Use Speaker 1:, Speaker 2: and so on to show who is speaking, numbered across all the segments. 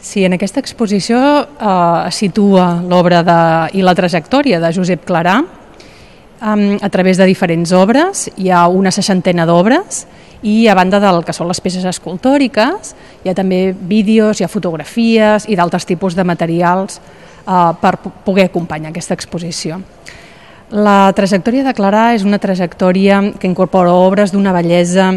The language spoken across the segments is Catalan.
Speaker 1: Sí, en aquesta exposició eh, situa l'obra i la trajectòria de Josep Clarà um, a través de diferents obres. Hi ha una seixantena d'obres i a banda del que són les peces escultòriques hi ha també vídeos, hi ha fotografies i d'altres tipus de materials uh, per poder acompanyar aquesta exposició. La trajectòria de Clarà és una trajectòria que incorpora obres d'una bellesa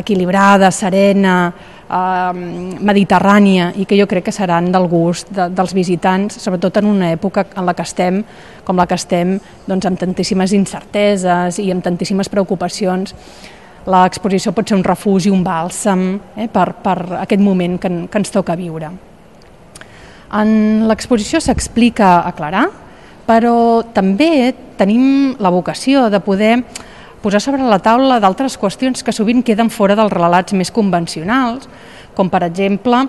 Speaker 1: equilibrada, serena, eh, mediterrània i que jo crec que seran del gust de, dels visitants, sobretot en una època en la que estem, com la que estem, doncs, amb tantíssimes incerteses i amb tantíssimes preocupacions. L'exposició pot ser un refugi, un bàlsam eh, per, per aquest moment que, que ens toca viure. En l'exposició s'explica a Clarà, però també tenim la vocació de poder posar sobre la taula d'altres qüestions que sovint queden fora dels relats més convencionals, com per exemple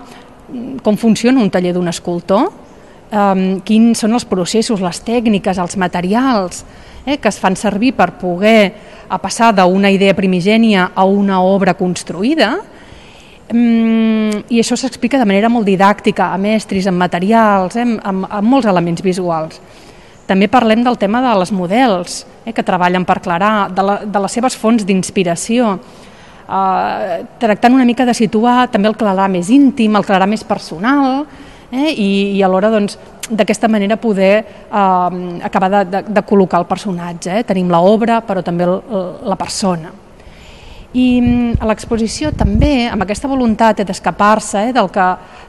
Speaker 1: com funciona un taller d'un escultor, eh, quins són els processos, les tècniques, els materials eh, que es fan servir per poder passar d'una idea primigènia a una obra construïda, mm, i això s'explica de manera molt didàctica, a mestres, amb materials, eh, amb, amb molts elements visuals. També parlem del tema de les models eh, que treballen per Clarà, de, la, de les seves fonts d'inspiració, eh, tractant una mica de situar també el Clarà més íntim, el Clarà més personal, eh, i, i alhora doncs, d'aquesta manera poder eh, acabar de, de, de col·locar el personatge. Eh? Tenim l'obra, però també el, la persona. I mm, a l'exposició també, amb aquesta voluntat d'escapar-se eh, del, que,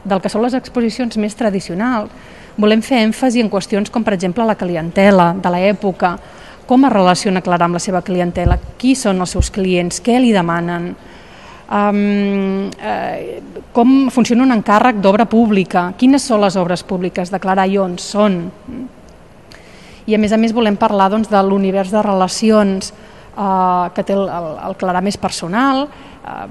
Speaker 1: del que són les exposicions més tradicionals, volem fer èmfasi en qüestions com, per exemple, la clientela de l'època, com es relaciona Clara amb la seva clientela, qui són els seus clients, què li demanen, um, eh, com funciona un encàrrec d'obra pública, quines són les obres públiques? De Clara i on són. I a més a més volem parlar doncs, de l'univers de relacions eh, que té el, el, el Clarà més personal, eh,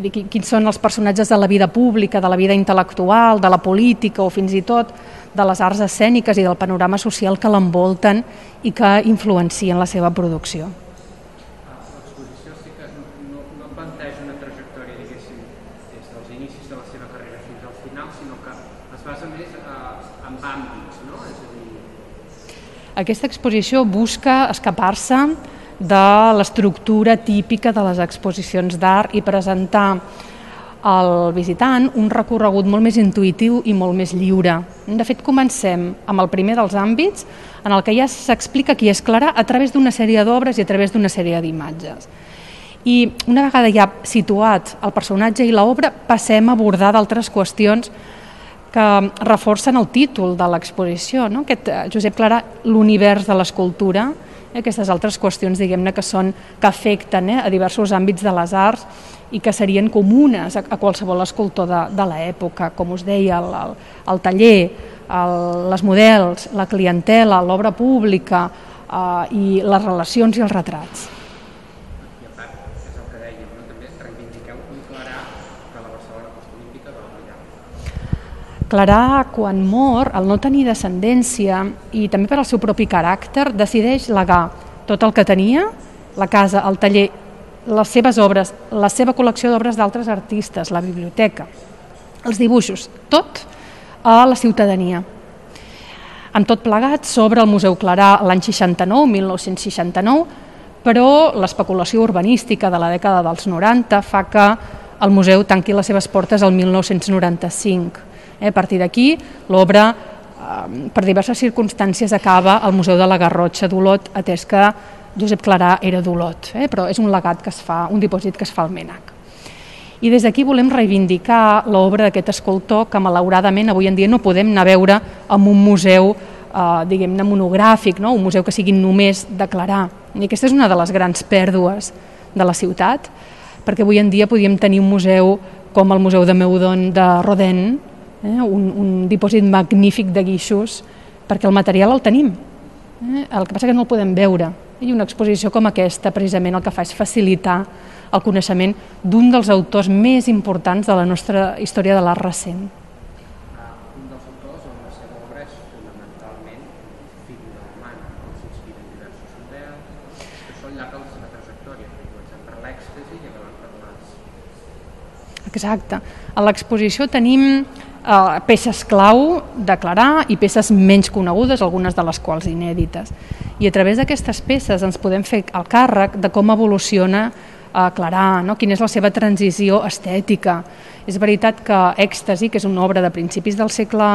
Speaker 1: dir, quins són els personatges de la vida pública, de la vida intel·lectual, de la política o fins i tot de les arts escèniques i del panorama social que l'envolten i que influencien la seva producció.
Speaker 2: L'exposició sí que no, no planteja una trajectòria, diguéssim, des dels inicis de la seva carrera fins al final, sinó que es basa més eh, en àmbits, no? És a dir...
Speaker 1: Aquesta exposició busca escapar-se de l'estructura típica de les exposicions d'art i presentar al visitant un recorregut molt més intuïtiu i molt més lliure. De fet, comencem amb el primer dels àmbits, en el que ja s'explica qui és Clara a través d'una sèrie d'obres i a través d'una sèrie d'imatges. I una vegada ja situat el personatge i l'obra, passem a abordar d'altres qüestions que reforcen el títol de l'exposició, no? Aquest, eh, Josep Clara, l'univers de l'escultura? Aquestes altres qüestions, diguem-ne, que, són, que afecten eh? a diversos àmbits de les arts i que serien comunes a, a qualsevol escultor de, de l'època, com us deia, el, el, el taller, el, les models, la clientela, l'obra pública eh, i les relacions i els retrats.
Speaker 2: I a part, és el que dèiem, no? també reivindiqueu un Clarà de la Barcelona postolímpica de la Brillant.
Speaker 1: Clarà, quan mor, al no tenir descendència i també per al seu propi caràcter, decideix legar tot el que tenia, la casa, el taller les seves obres, la seva col·lecció d'obres d'altres artistes, la biblioteca, els dibuixos, tot a la ciutadania. Amb tot plegat sobre el Museu Clarà l'any 69, 1969, però l'especulació urbanística de la dècada dels 90 fa que el museu tanqui les seves portes el 1995. Eh, a partir d'aquí, l'obra, eh, per diverses circumstàncies, acaba al Museu de la Garrotxa d'Olot, atès que Josep Clarà era d'Olot, eh? però és un legat que es fa, un dipòsit que es fa al MENAC. I des d'aquí volem reivindicar l'obra d'aquest escultor que malauradament avui en dia no podem anar a veure en un museu eh, diguem-ne monogràfic, no? un museu que sigui només de Clarà. I aquesta és una de les grans pèrdues de la ciutat, perquè avui en dia podíem tenir un museu com el Museu de Meudon de Rodin, eh? un, un dipòsit magnífic de guixos, perquè el material el tenim. Eh? El que passa que no el podem veure i una exposició com aquesta precisament el que fa és facilitar el coneixement d'un dels autors més importants de la nostra història de l'art recent. Exacte. A l'exposició tenim eh, peces clau de Clarà i peces menys conegudes, algunes de les quals inèdites. I a través d'aquestes peces ens podem fer el càrrec de com evoluciona eh, Clarà, no? quina és la seva transició estètica. És veritat que Èxtasi, que és una obra de principis del segle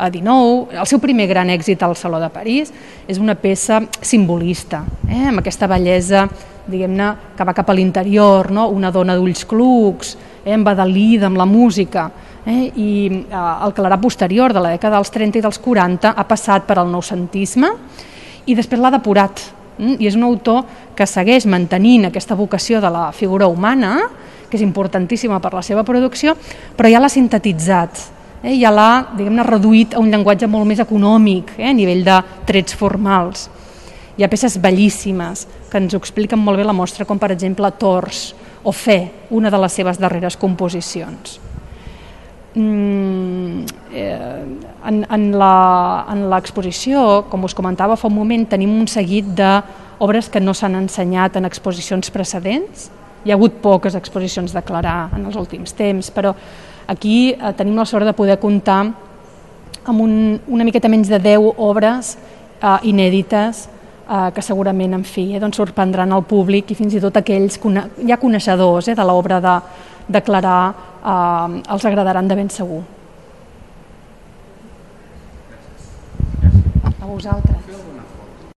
Speaker 1: XIX, el seu primer gran èxit al Saló de París, és una peça simbolista, eh? amb aquesta bellesa diguem-ne, que va cap a l'interior, no? una dona d'ulls clucs, eh? embadalida amb la música, eh? i eh, el clarà posterior de la dècada dels 30 i dels 40 ha passat per al noucentisme i després l'ha depurat. Mm? I és un autor que segueix mantenint aquesta vocació de la figura humana, que és importantíssima per la seva producció, però ja l'ha sintetitzat, eh? ja l'ha reduït a un llenguatge molt més econòmic, eh? a nivell de trets formals. Hi ha peces bellíssimes que ens expliquen molt bé la mostra, com per exemple Tors o Fe, una de les seves darreres composicions. Mm, eh, en, l'exposició, com us comentava fa un moment, tenim un seguit d'obres que no s'han ensenyat en exposicions precedents. Hi ha hagut poques exposicions de Clarà en els últims temps, però aquí eh, tenim la sort de poder comptar amb un, una miqueta menys de 10 obres eh, inèdites eh, que segurament, en fi, eh, doncs sorprendran el públic i fins i tot aquells ja coneixedors eh, de l'obra de, de Clarà eh, els agradaran de ben segur. A vosaltres.